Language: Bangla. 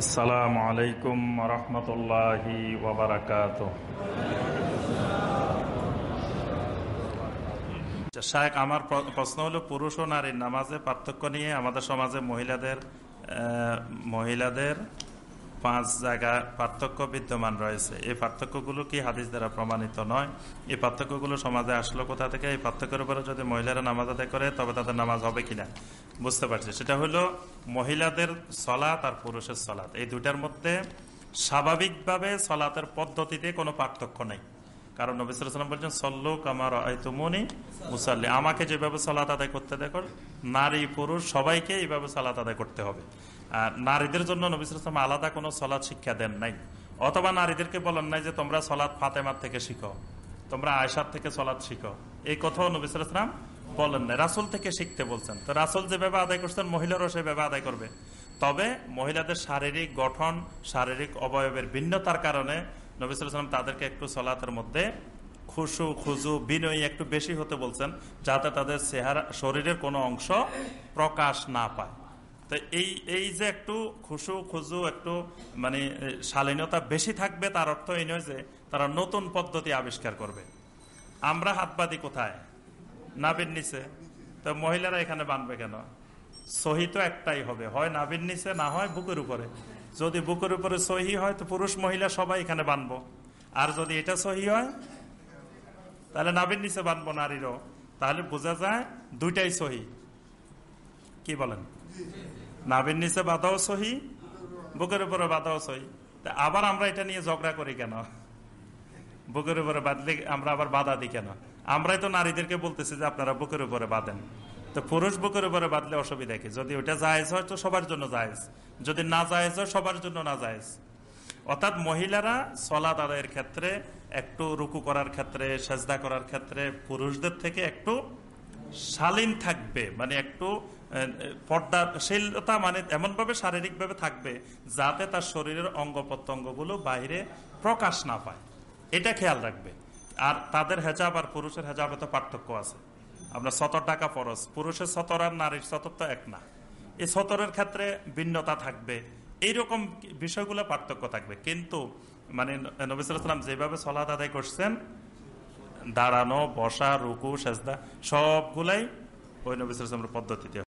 আসসালামু আলাইকুম রহমতুল্লাহি ওবরাকাত শায়েক আমার প্রশ্ন হলো, পুরুষ ও নারীর নামাজে পার্থক্য নিয়ে আমাদের সমাজে মহিলাদের মহিলাদের পাঁচ জায়গায় পার্থক্য বিদ্যমান রয়েছে। এই পার্থক্যগুলো কি হাদিস দ্বারা প্রমাণিত নয়? এই পার্থক্যগুলো সমাজে আসলো কোথা থেকে? এই পার্থক্যের উপরে যদি মহিলারা নামাজ আদায় করে, তবে তাদের নামাজ হবে কিনা? বুঝতে পারছি। সেটা হলো মহিলাদের সলাৎ আর পুরুষের সলাৎ। এই দুইটার মধ্যে স্বাভাবিকভাবে সলাতের পদ্ধতিতে কোনো পার্থক্য নেই। কারণ নবিসাম বলছেন সল্লুক আমার তুমনি মুসাল্লি আমাকে যেভাবে সালাত আদায় করতে দেখো, নারী, পুরুষ, সবাইকে এইভাবে সালাত আদায় করতে হবে। আর নারীদের জন্য নবিসাম আলাদা কোনো সলাৎ শিক্ষা দেন নাই। অথবা নারীদেরকে বলেন নাই যে, তোমরা সলাৎ ফাতেমার থেকে শিখো। তোমরা আয়সার থেকে সলাৎ শিখো। এই কথাও নবিসাম বলেন না, রাসুল থেকে শিখতে বলছেন। তো রাসুল যেভাবে আদায় করছেন, মহিলারও সেভাবে আদায় করবে। তবে মহিলাদের শারীরিক গঠন, শারীরিক অবয়বের ভিন্নতার কারণে নবিসাম তাদেরকে একটু সলাতের মধ্যে খুশু, খুজু, বিনয়ী একটু বেশি হতে বলছেন, যাতে তাদের চেহারা শরীরের কোনো অংশ প্রকাশ না পায়। তো এই এই যে একটু খুশু, খুজু, একটু মানে শালীনতা বেশি থাকবে, তার অর্থ এই নয় যে তারা নতুন পদ্ধতি আবিষ্কার করবে। আমরা হাত বাঁধি কোথায়? নাবির নিচে। তো মহিলারা এখানে বানবে কেন? সহি তো একটাই হবে। হয় নাবির নিচে, না হয় বুকের উপরে। যদি বুকের উপরে সহি হয়, তো পুরুষ মহিলা সবাই এখানে বানবো। আর যদি এটা সহি হয়, তাহলে নাবির নিচে বানবো নারীরও। তাহলে বোঝা যায় দুইটাই সহি। কি বলেন? নাবির নিচে বাধাও সহি, বুকের উপরে বাধাও সহি। তা আবার আমরা এটা নিয়ে ঝগড়া করি কেন? বুকের উপরে বাঁধলে আমরা আবার বাধা দিই কেন? আমরাই তো নারীদেরকে বলতেছি যে আপনারা বুকের উপরে বাঁধেন। তো পুরুষ বুকের উপরে বাঁধলে অসুবিধা কি? যদি ওটা জায়েজ হয় তো সবার জন্য জায়েজ। যদি না জায়েজ হয় সবার জন্য না জায়েজ। অর্থাৎ মহিলারা সলাদ আদায়ের ক্ষেত্রে, একটু রুকু করার ক্ষেত্রে, সেজদা করার ক্ষেত্রে পুরুষদের থেকে একটু শালীন থাকবে। মানে একটু পর্দাশীলতা মানে এমনভাবে শারীরিকভাবে থাকবে যাতে তার শরীরের অঙ্গ প্রত্যঙ্গগুলো বাইরে প্রকাশ না পায়। এটা খেয়াল রাখবে। আর তাদের হেজাব আর পুরুষের হেজাবে তো পার্থক্য আছে। আপনার সতর টাকা ফরজ, পুরুষের সতর আর নারীর সতর তো এক না। এই সতরের ক্ষেত্রে ভিন্নতা থাকবে, এইরকম বিষয়গুলো পার্থক্য থাকবে। কিন্তু মানে নবিসাম যেভাবে সলাদ আদায় করছেন, দাঁড়ানো, বসা, রুকু, সেজদা, সবগুলাই ওই নবিসামের পদ্ধতিতে